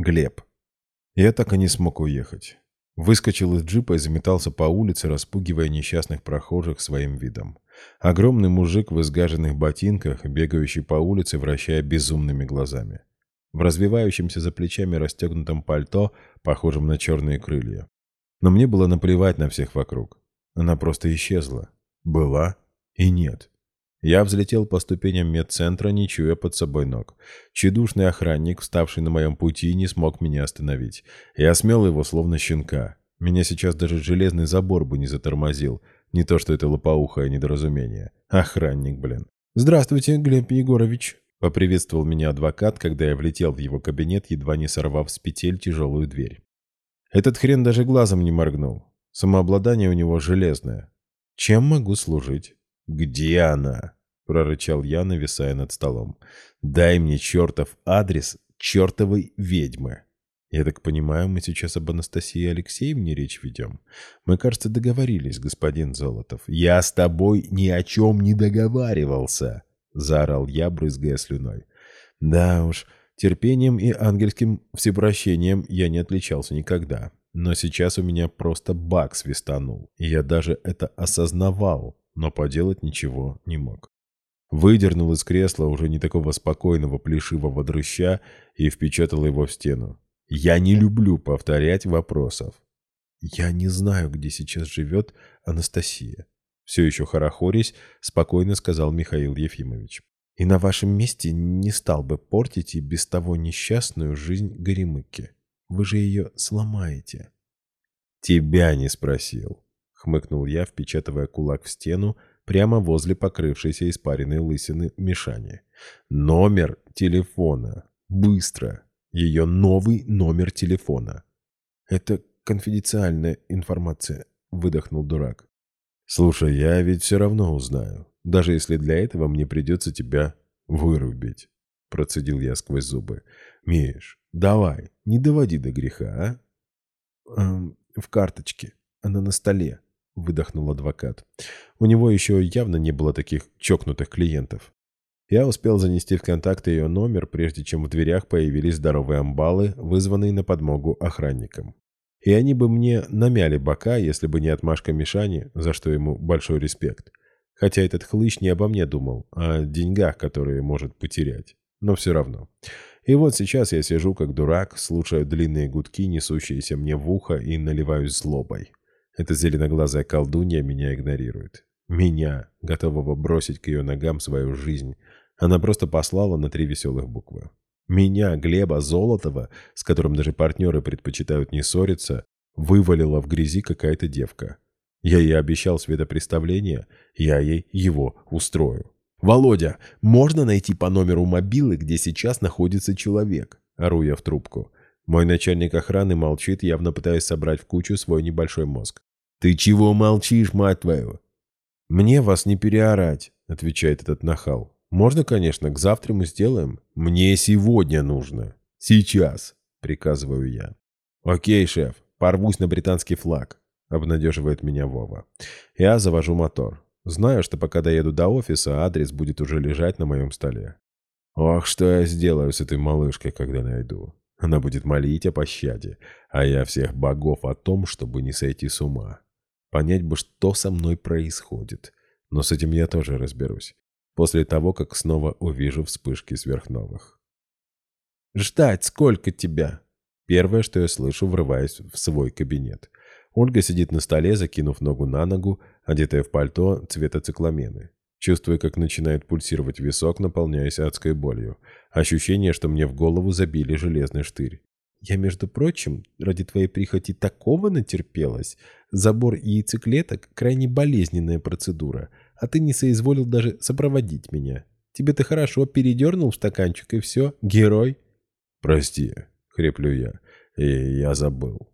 Глеб. Я так и не смог уехать. Выскочил из джипа и заметался по улице, распугивая несчастных прохожих своим видом. Огромный мужик в изгаженных ботинках, бегающий по улице, вращая безумными глазами. В развивающемся за плечами расстегнутом пальто, похожем на черные крылья. Но мне было наплевать на всех вокруг. Она просто исчезла. Была и нет. Я взлетел по ступеням медцентра, не чуя под собой ног. Чедушный охранник, вставший на моем пути, не смог меня остановить. Я смел его, словно щенка. Меня сейчас даже железный забор бы не затормозил. Не то, что это лопоухое недоразумение. Охранник, блин. «Здравствуйте, Глеб Егорович», — поприветствовал меня адвокат, когда я влетел в его кабинет, едва не сорвав с петель тяжелую дверь. Этот хрен даже глазом не моргнул. Самообладание у него железное. «Чем могу служить?» «Где она?» — прорычал я, нависая над столом. «Дай мне чертов адрес чертовой ведьмы». «Я так понимаю, мы сейчас об Анастасии Алексеевне речь ведем? Мы, кажется, договорились, господин Золотов». «Я с тобой ни о чем не договаривался!» — заорал я, брызгая слюной. «Да уж, терпением и ангельским всепрощением я не отличался никогда. Но сейчас у меня просто бак свистанул, и я даже это осознавал, но поделать ничего не мог. Выдернул из кресла уже не такого спокойного плешивого дрыща и впечатал его в стену. Я не люблю повторять вопросов. Я не знаю, где сейчас живет Анастасия. Все еще хорохорясь, спокойно сказал Михаил Ефимович. И на вашем месте не стал бы портить и без того несчастную жизнь Горемыки. Вы же ее сломаете. Тебя не спросил хмыкнул я, впечатывая кулак в стену прямо возле покрывшейся испаренной лысины Мишани. «Номер телефона! Быстро! Ее новый номер телефона!» «Это конфиденциальная информация», — выдохнул дурак. «Слушай, я ведь все равно узнаю, даже если для этого мне придется тебя вырубить», — процедил я сквозь зубы. «Миш, давай, не доводи до греха, а?» эм, «В карточке, она на столе», выдохнул адвокат. У него еще явно не было таких чокнутых клиентов. Я успел занести в контакты ее номер, прежде чем в дверях появились здоровые амбалы, вызванные на подмогу охранникам. И они бы мне намяли бока, если бы не отмашка Мишани, за что ему большой респект. Хотя этот хлыщ не обо мне думал, а о деньгах, которые может потерять. Но все равно. И вот сейчас я сижу как дурак, слушаю длинные гудки, несущиеся мне в ухо, и наливаюсь злобой. Эта зеленоглазая колдунья меня игнорирует. Меня, готового бросить к ее ногам свою жизнь. Она просто послала на три веселых буквы. Меня, Глеба Золотова, с которым даже партнеры предпочитают не ссориться, вывалила в грязи какая-то девка. Я ей обещал светопреставление, я ей его устрою. «Володя, можно найти по номеру мобилы, где сейчас находится человек?» Ору я в трубку. Мой начальник охраны молчит, явно пытаясь собрать в кучу свой небольшой мозг. «Ты чего молчишь, мать твою?» «Мне вас не переорать», — отвечает этот нахал. «Можно, конечно, к завтра мы сделаем». «Мне сегодня нужно. Сейчас», — приказываю я. «Окей, шеф, порвусь на британский флаг», — обнадеживает меня Вова. Я завожу мотор. Знаю, что пока доеду до офиса, адрес будет уже лежать на моем столе. Ох, что я сделаю с этой малышкой, когда найду. Она будет молить о пощаде, а я всех богов о том, чтобы не сойти с ума. Понять бы, что со мной происходит. Но с этим я тоже разберусь. После того, как снова увижу вспышки сверхновых. «Ждать сколько тебя?» Первое, что я слышу, врываясь в свой кабинет. Ольга сидит на столе, закинув ногу на ногу, одетая в пальто цвета цикламены. Чувствую, как начинает пульсировать висок, наполняясь адской болью. Ощущение, что мне в голову забили железный штырь. Я, между прочим, ради твоей прихоти такого натерпелась. Забор яйцеклеток – крайне болезненная процедура, а ты не соизволил даже сопроводить меня. Тебе ты хорошо передернул в стаканчик, и все, герой. Прости, хреплю я, и я забыл.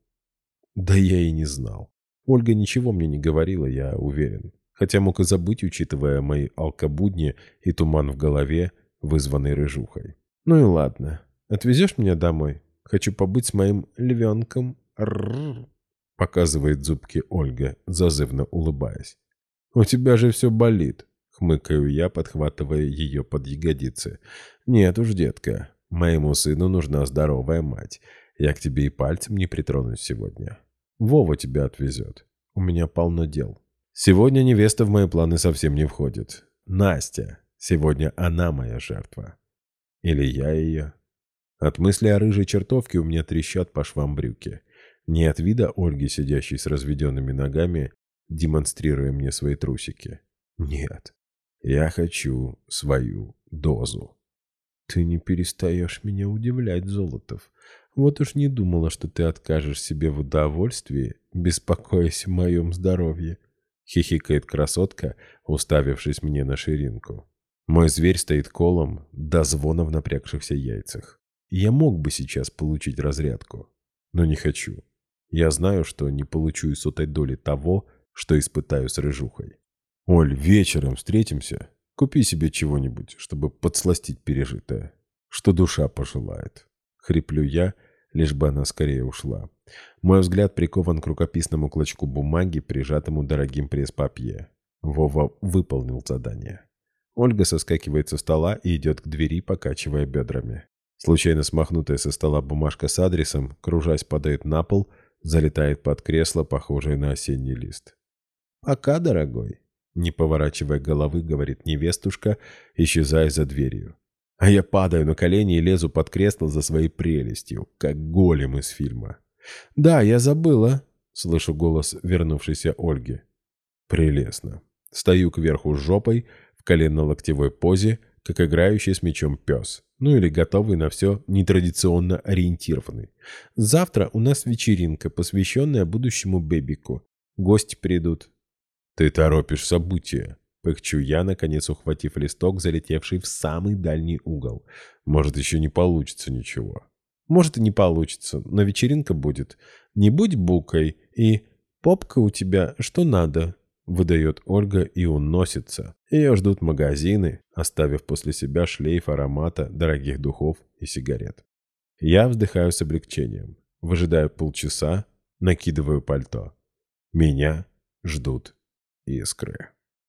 Да я и не знал. Ольга ничего мне не говорила, я уверен. Хотя мог и забыть, учитывая мои алкобудни и туман в голове, вызванный рыжухой. Ну и ладно. Отвезешь меня домой? Хочу побыть с моим львенком. Рррр. Показывает зубки Ольга, зазывно улыбаясь. «У тебя же все болит», — хмыкаю я, подхватывая ее под ягодицы. «Нет уж, детка, Моему сыну нужна здоровая мать. Я к тебе и пальцем не притронусь сегодня. Вова тебя отвезет. У меня полно дел. Сегодня невеста в мои планы совсем не входит. Настя. Сегодня она моя жертва. Или я ее. От мысли о рыжей чертовке у меня трещат по швам брюки. Не от вида Ольги, сидящей с разведенными ногами, демонстрируя мне свои трусики. Нет. Я хочу свою дозу. Ты не перестаешь меня удивлять, Золотов. Вот уж не думала, что ты откажешь себе в удовольствии, беспокоясь о моем здоровье. Хихикает красотка, уставившись мне на ширинку. Мой зверь стоит колом до звона в напрягшихся яйцах. Я мог бы сейчас получить разрядку, но не хочу. Я знаю, что не получу и сотой доли того, что испытаю с рыжухой. Оль, вечером встретимся. Купи себе чего-нибудь, чтобы подсластить пережитое. Что душа пожелает. Хриплю я, лишь бы она скорее ушла. Мой взгляд прикован к рукописному клочку бумаги, прижатому дорогим пресс-папье. Вова выполнил задание. Ольга соскакивает со стола и идет к двери, покачивая бедрами. Случайно смахнутая со стола бумажка с адресом, кружась, падает на пол, залетает под кресло, похожее на осенний лист. «Пока, дорогой», — не поворачивая головы, говорит невестушка, исчезая за дверью. А я падаю на колени и лезу под кресло за своей прелестью, как голем из фильма. «Да, я забыла», — слышу голос вернувшейся Ольги. «Прелестно». Стою кверху жопой, в коленно-локтевой позе, как играющий с мечом пес. Ну или готовый на все нетрадиционно ориентированный. Завтра у нас вечеринка, посвященная будущему бебику. Гости придут. Ты торопишь события. Пыхчу я, наконец ухватив листок, залетевший в самый дальний угол. Может, еще не получится ничего. Может и не получится, но вечеринка будет. Не будь букой и... Попка у тебя что надо, выдает Ольга и уносится. Ее ждут магазины, оставив после себя шлейф аромата дорогих духов и сигарет. Я вздыхаю с облегчением. Выжидаю полчаса, накидываю пальто. Меня ждут искры.